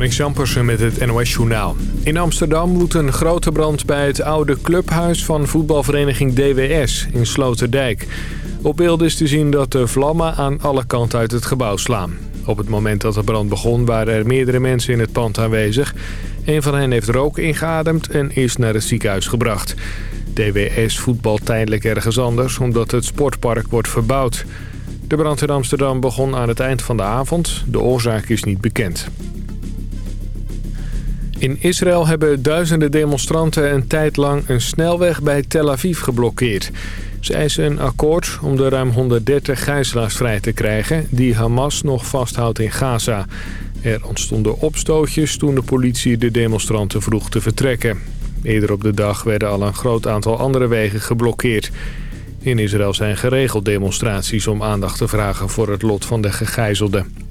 Marnix Jampersen met het NOS Journaal. In Amsterdam woedt een grote brand bij het oude clubhuis van voetbalvereniging DWS in Sloterdijk. Op beeld is te zien dat de vlammen aan alle kanten uit het gebouw slaan. Op het moment dat de brand begon waren er meerdere mensen in het pand aanwezig. Een van hen heeft rook ingeademd en is naar het ziekenhuis gebracht. DWS voetbalt tijdelijk ergens anders omdat het sportpark wordt verbouwd. De brand in Amsterdam begon aan het eind van de avond. De oorzaak is niet bekend. In Israël hebben duizenden demonstranten een tijd lang een snelweg bij Tel Aviv geblokkeerd. Ze eisen een akkoord om de ruim 130 gijzelaars vrij te krijgen die Hamas nog vasthoudt in Gaza. Er ontstonden opstootjes toen de politie de demonstranten vroeg te vertrekken. Eerder op de dag werden al een groot aantal andere wegen geblokkeerd. In Israël zijn geregeld demonstraties om aandacht te vragen voor het lot van de gegijzelden.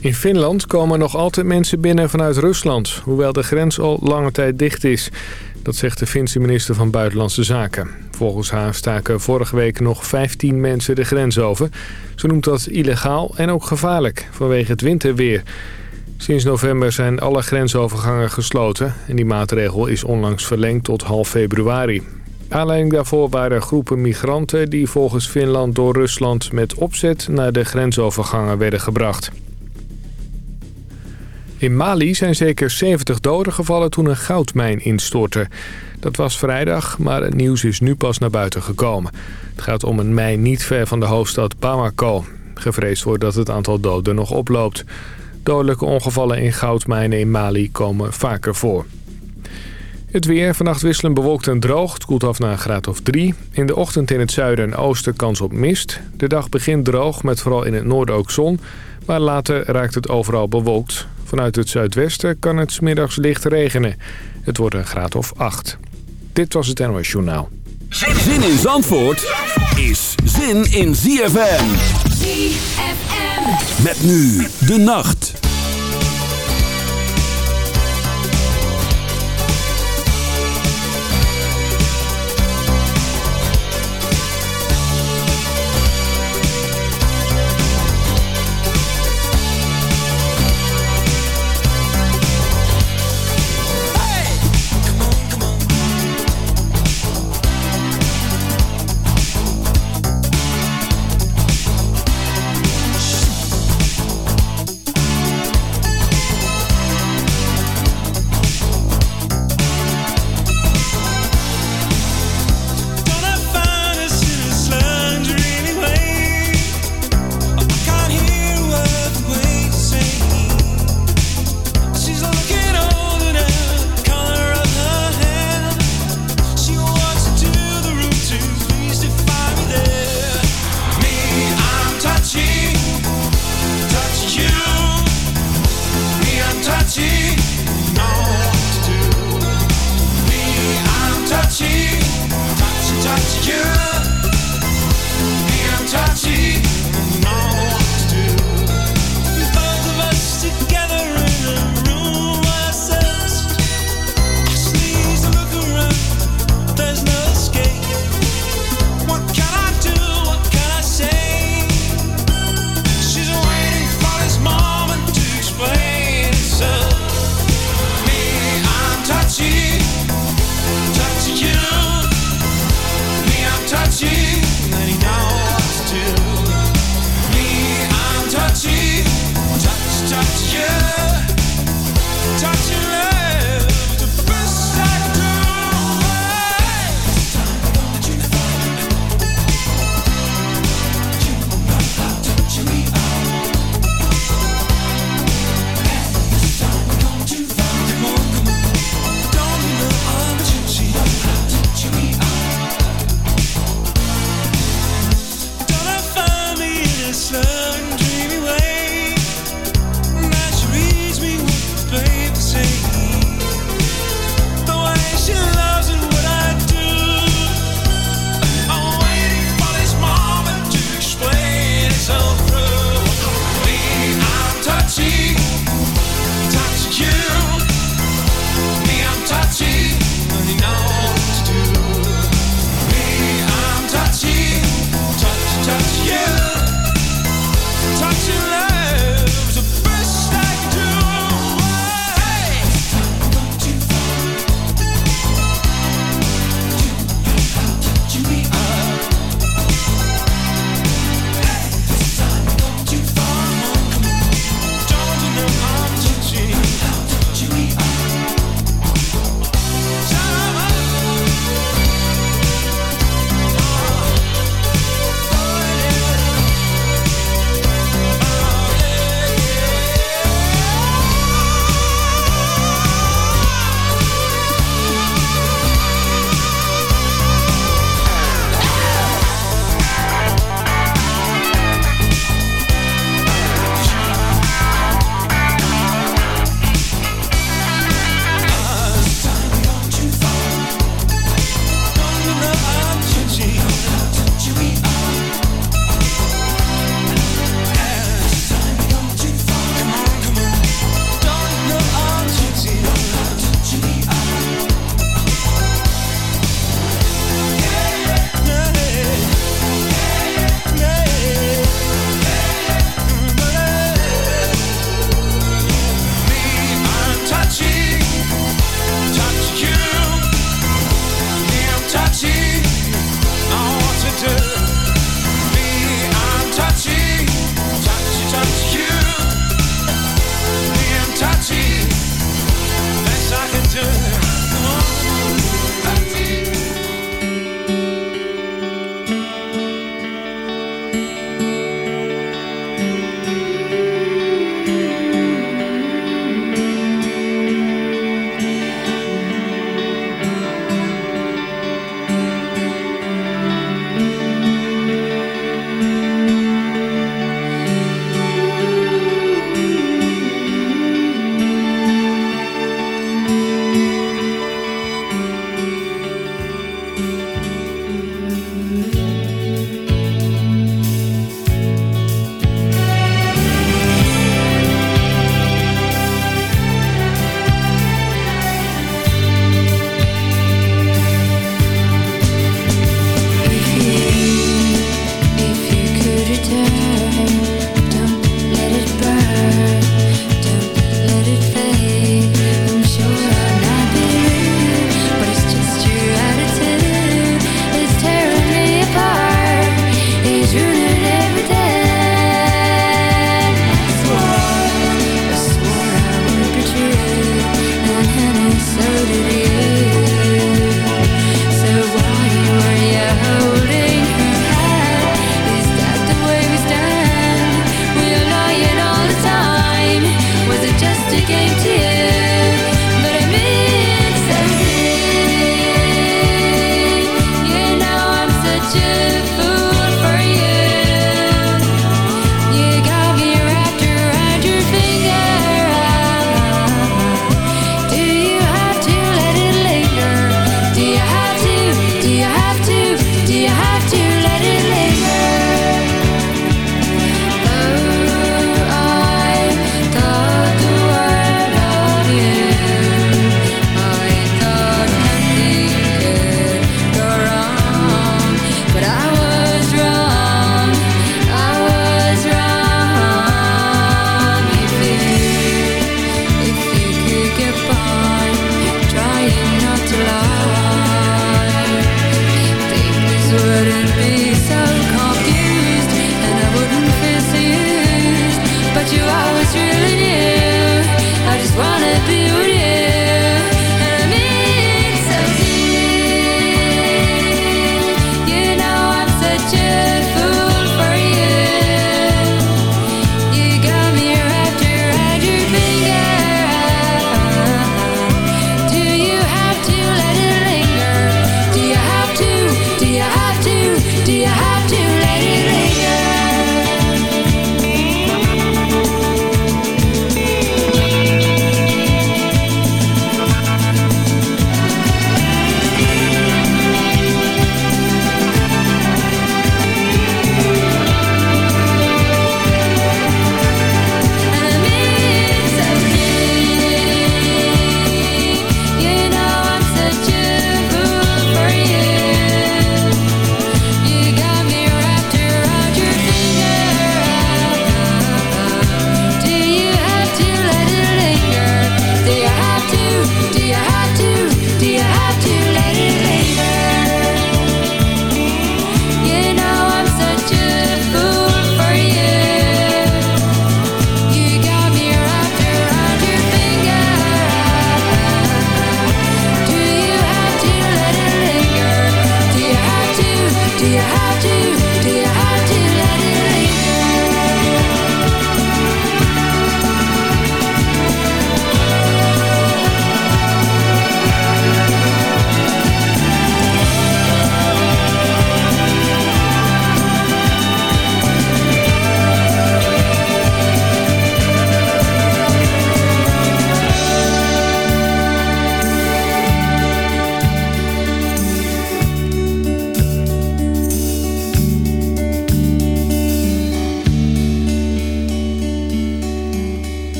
In Finland komen nog altijd mensen binnen vanuit Rusland... hoewel de grens al lange tijd dicht is. Dat zegt de Finse minister van Buitenlandse Zaken. Volgens haar staken vorige week nog 15 mensen de grens over. Ze noemt dat illegaal en ook gevaarlijk vanwege het winterweer. Sinds november zijn alle grensovergangen gesloten... en die maatregel is onlangs verlengd tot half februari. Aanleiding daarvoor waren groepen migranten... die volgens Finland door Rusland met opzet naar de grensovergangen werden gebracht. In Mali zijn zeker 70 doden gevallen toen een goudmijn instortte. Dat was vrijdag, maar het nieuws is nu pas naar buiten gekomen. Het gaat om een mijn niet ver van de hoofdstad Bamako. Gevreesd wordt dat het aantal doden nog oploopt. Dodelijke ongevallen in goudmijnen in Mali komen vaker voor. Het weer vannacht wisselen bewolkt en droog. Het koelt af naar een graad of 3. In de ochtend in het zuiden en oosten kans op mist. De dag begint droog met vooral in het noorden ook zon. Maar later raakt het overal bewolkt. Vanuit het zuidwesten kan het smiddags licht regenen. Het wordt een graad of 8. Dit was het NOS Journaal. Zin in Zandvoort is zin in ZFM. ZFM. Met nu de nacht.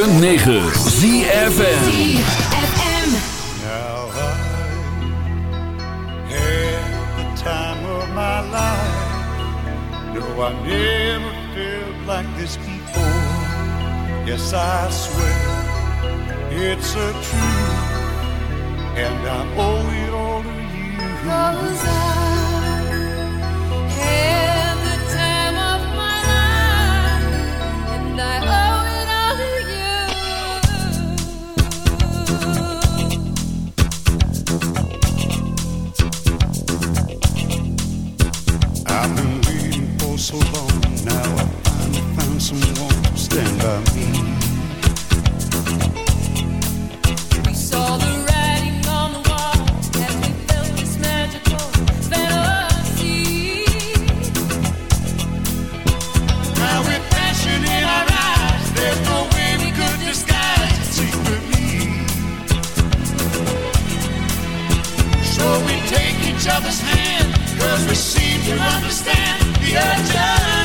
106.9 ZFN I never felt like this before. Yes, I swear it's a truth, and I owe it all to you. Rosa. each other's hand, cause we seem to understand the urge.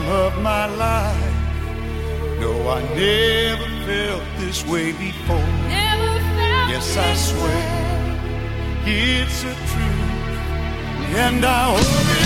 time of my life. No, I never felt this way before. yes, I swear way. it's a truth, and I hope.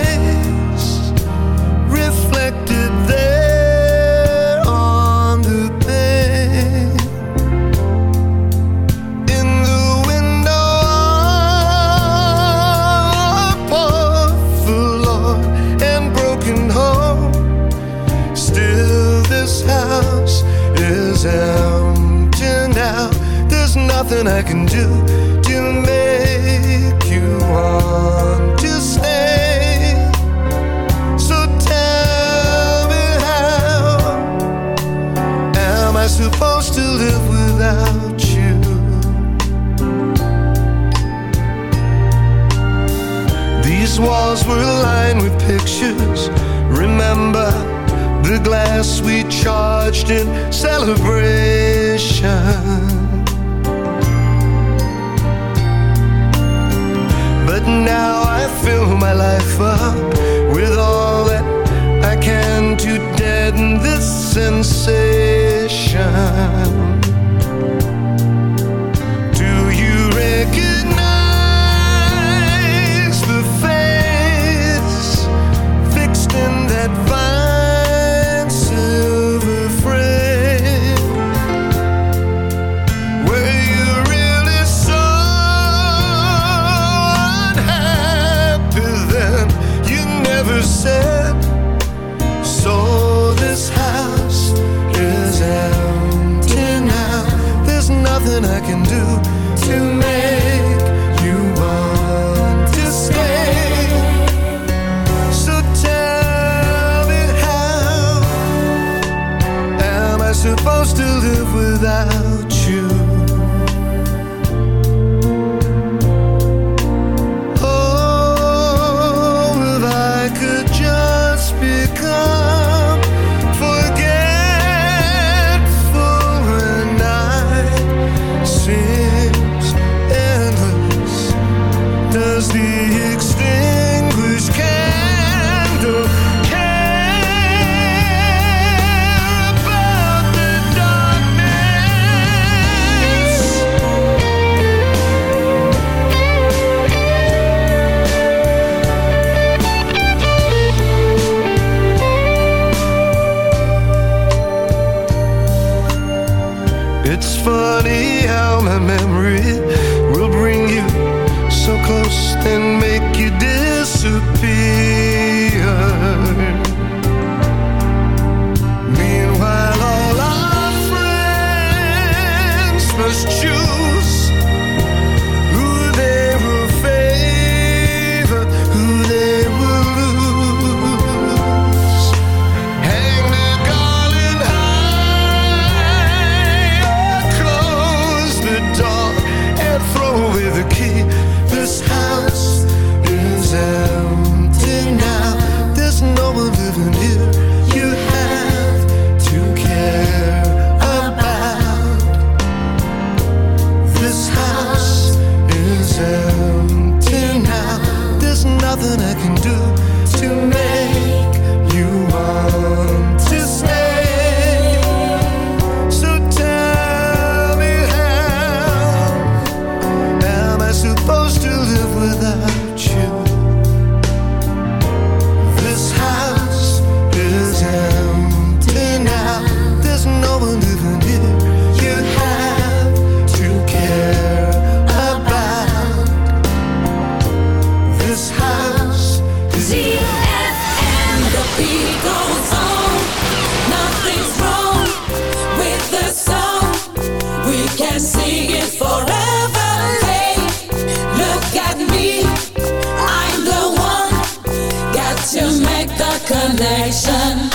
Connection.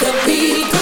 The beat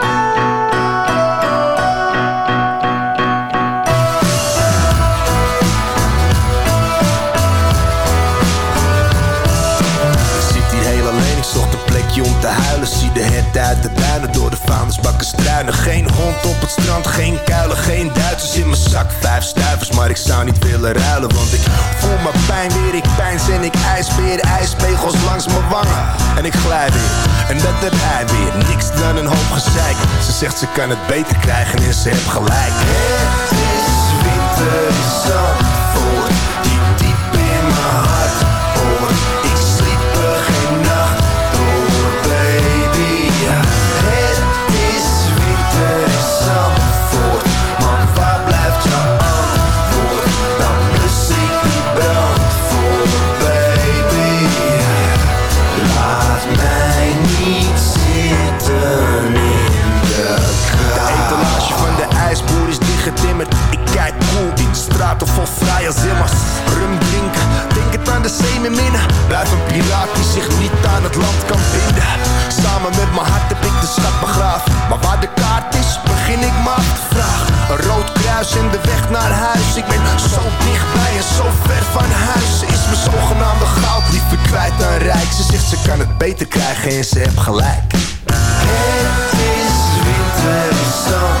plekje om te huilen Zie de het uit de duinen, door de vaandelsbakken struinen. Geen hond op het strand, geen kuilen, geen Duitsers in mijn zak. Vijf stuivers, maar ik zou niet willen ruilen Want ik voel mijn pijn weer, ik pijns en ik ijsbeer Ijspegels langs mijn wangen. En ik glij weer. En dat heb hij weer, niks dan een hoop gezeik. Ze zegt ze kan het beter krijgen en ze heeft gelijk. Het is winter in zimmers. Rum drinken, denk het aan de zee met minnen. Blijf een piraat die zich niet aan het land kan binden. Samen met mijn hart heb ik de schat begraven. Maar waar de kaart is, begin ik maar te vragen. Een rood kruis en de weg naar huis. Ik ben zo dichtbij en zo ver van huis. Ze is mijn zogenaamde goud liever kwijt dan rijk. Ze zegt ze kan het beter krijgen en ze heeft gelijk. Het is winter in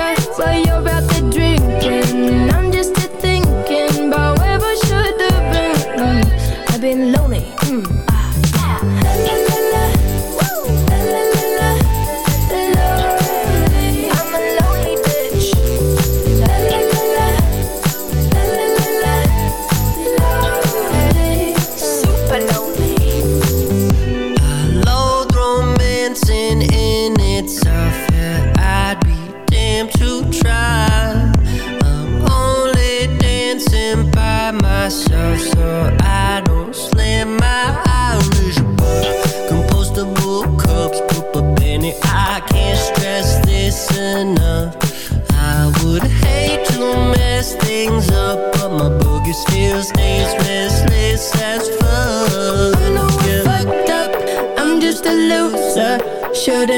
said, but you.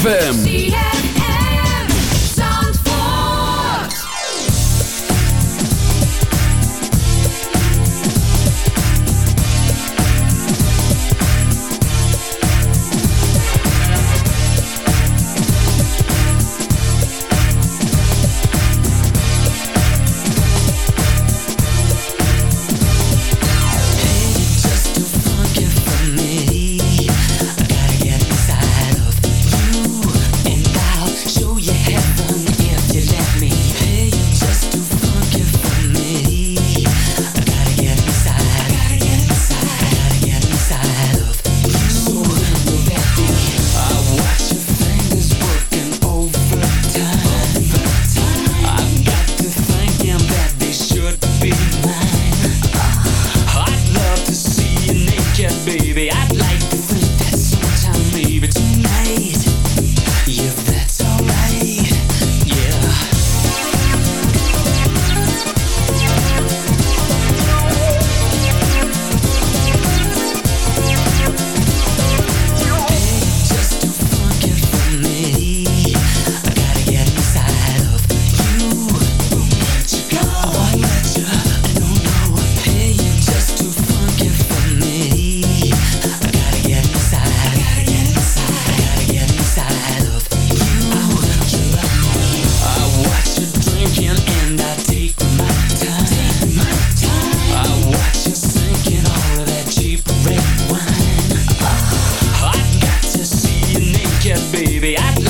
ZFM. baby. I